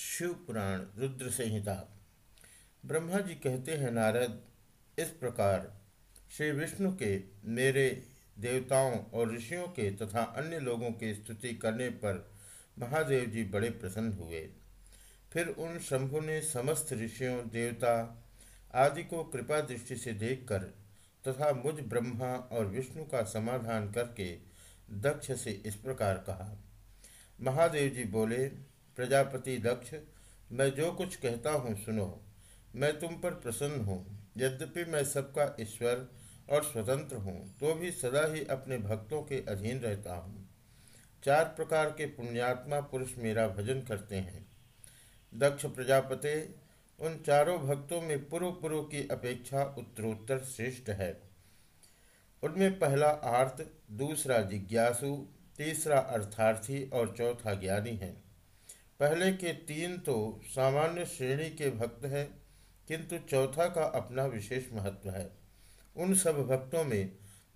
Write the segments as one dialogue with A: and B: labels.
A: शिव पुराण रुद्र संहिता ब्रह्मा जी कहते हैं, नारद, इस प्रकार श्री विष्णु के मेरे देवताओं और ऋषियों के तथा अन्य लोगों की स्तुति करने पर महादेव जी बड़े प्रसन्न हुए। फिर उन शंभु ने समस्त ऋषियों, देवता आदि को कृपा दृष्टि से देखकर तथा मुझ ब्रह्मा और विष्णु का समाधान करके दक्ष से इस प्रकार कहा। महादेव जी बोले प्रजापति दक्ष, मैं जो कुछ कहता हूँ सुनो। मैं तुम पर प्रसन्न हूँ। यद्यपि मैं सबका ईश्वर और स्वतंत्र हूँ तो भी सदा ही अपने भक्तों के अधीन रहता हूँ। चार प्रकार के पुण्यात्मा पुरुष मेरा भजन करते हैं। दक्ष प्रजापति, उन चारों भक्तों में पूर्व पूर्व की अपेक्षा उत्तरोत्तर श्रेष्ठ है। उनमें पहला आर्त, दूसरा जिज्ञासु, तीसरा अर्थार्थी और चौथा ज्ञानी है। पहले के तीन तो सामान्य श्रेणी के भक्त हैं, किंतु चौथा का अपना विशेष महत्व है। उन सब भक्तों में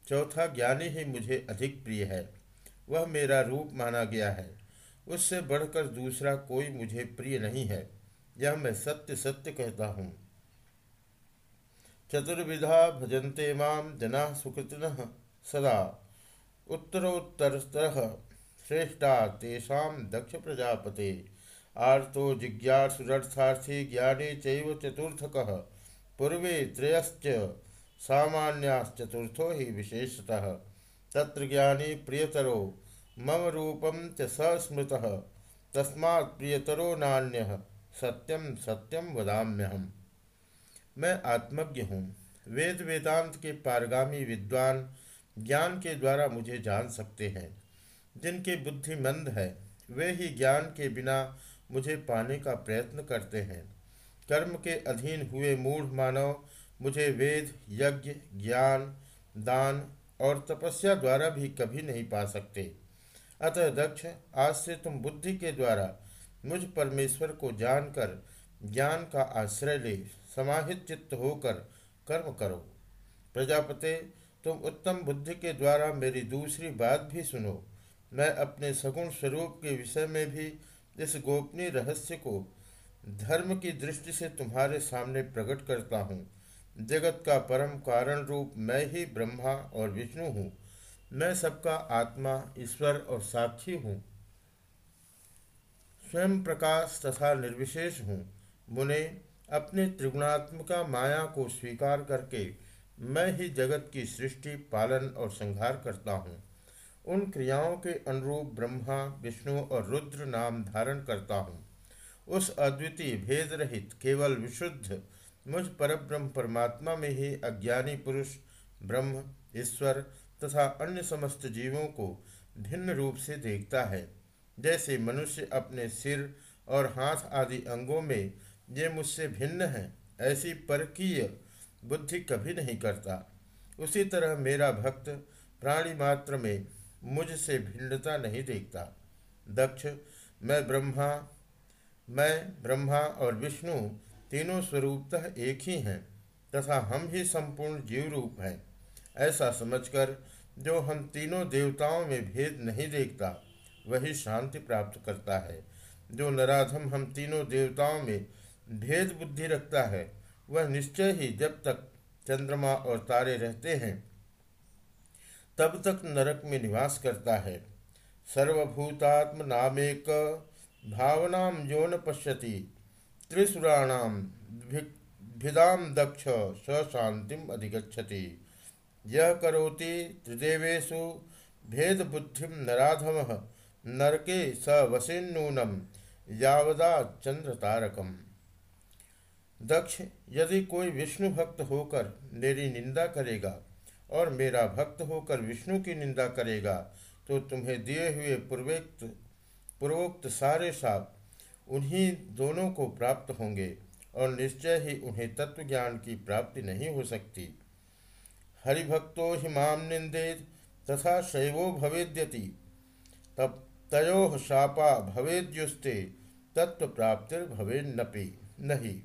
A: चौथा ज्ञानी ही मुझे अधिक प्रिय है। वह मेरा रूप माना गया है। उससे बढ़कर दूसरा कोई मुझे प्रिय नहीं है। यह मैं सत्य सत्य कहता हूँ। चतुर्विधा भजन्ते माम जना सुकृतिन सदा। उत्तरोत्तर श्रेष्ठा तेषा दक्ष प्रजापते। आर्तो जिज्ञासुरर्थार्थी ज्ञानी चैव चतुर्थकः। पूर्वे त्रयश्च सामान्याश्चतुर्थो हि विशेषतः। तत्र ज्ञानी प्रियतरो, मम रूपम च सस्मृतः। तस्मात् प्रियतरो नान्यः सत्यम सत्यम वदाम्यहम। मैं आत्मज्ञ हूँ। वेद वेदांत के पारगामी विद्वान ज्ञान के द्वारा मुझे जान सकते हैं। जिनकी बुद्धि मंद है, वे ही ज्ञान के बिना मुझे पाने का प्रयत्न करते हैं। कर्म के अधीन हुए मूढ़ मानव, मुझे वेद, यज्ञ, ज्ञान, दान और तपस्या द्वारा भी कभी नहीं पा सकते। अतः दक्ष, आज से तुम बुद्धि के द्वारा मुझ परमेश्वर को जानकर, ज्ञान का आश्रय ले, समाहित चित्त होकर कर्म करो। प्रजापते, तुम उत्तम बुद्धि के द्वारा मेरी दूसरी बात भी सुनो। मैं अपने सगुण स्वरूप के विषय में भी इस गोपनीय रहस्य को धर्म की दृष्टि से तुम्हारे सामने प्रकट करता हूँ। जगत का परम कारण रूप मैं ही ब्रह्मा और विष्णु हूँ। मैं सबका आत्मा, ईश्वर और साक्षी हूँ। स्वयं प्रकाश तथा निर्विशेष हूँ। मुने, अपने त्रिगुणात्मका माया को स्वीकार करके मैं ही जगत की सृष्टि, पालन और संहार करता हूँ। उन क्रियाओं के अनुरूप ब्रह्मा, विष्णु और रुद्र नाम धारण करता हूँ। उस अद्वितीय भेद रहित, केवल विशुद्ध, मुझ परब्रह्म परमात्मा में ही अज्ञानी पुरुष, ब्रह्म, ईश्वर तथा अन्य समस्त जीवों को भिन्न रूप से देखता है। जैसे मनुष्य अपने सिर और हाथ आदि अंगों में ये मुझसे भिन्न हैं, ऐसी परकीय बुद्धि कभी नहीं करता। उसी तरह मेरा भक्त प्राणी मात्र में मुझसे भिन्नता नहीं देखता। दक्ष, मैं ब्रह्मा मैं ब्रह्मा और विष्णु तीनों स्वरूपतः एक ही हैं, तथा हम ही संपूर्ण जीव रूप हैं। ऐसा समझकर जो हम तीनों देवताओं में भेद नहीं देखता, वही शांति प्राप्त करता है। जो नराधम हम तीनों देवताओं में भेद बुद्धि रखता है, वह निश्चय ही जब तक चंद्रमा और तारे रहते हैं तब तक नरक में निवास करता है। सर्वभूतात्म नामेक भावना जो न पश्यति त्रिसुराणाम भिदाम दक्ष स शांतिम अधिगछति यह करोति त्रिदेवेशु भेद बुद्धि नराधम, नरके स वसेन्नूनम यावदा चंद्र तारकम दक्ष, यदि कोई विष्णु भक्त होकर मेरी निंदा करेगा और मेरा भक्त होकर विष्णु की निंदा करेगा तो तुम्हें दिए हुए पूर्वोक्त पूर्वोक्त सारे साप उन्हीं दोनों को प्राप्त होंगे, और निश्चय ही उन्हें तत्व ज्ञान की प्राप्ति नहीं हो सकती। हरिभक्तो हिमाम निंदे तथा शैवो भवेद्यति। तब तयो शापा भवेद्युस्ते तत्व प्राप्तिर्भवेन्नपि नहीं।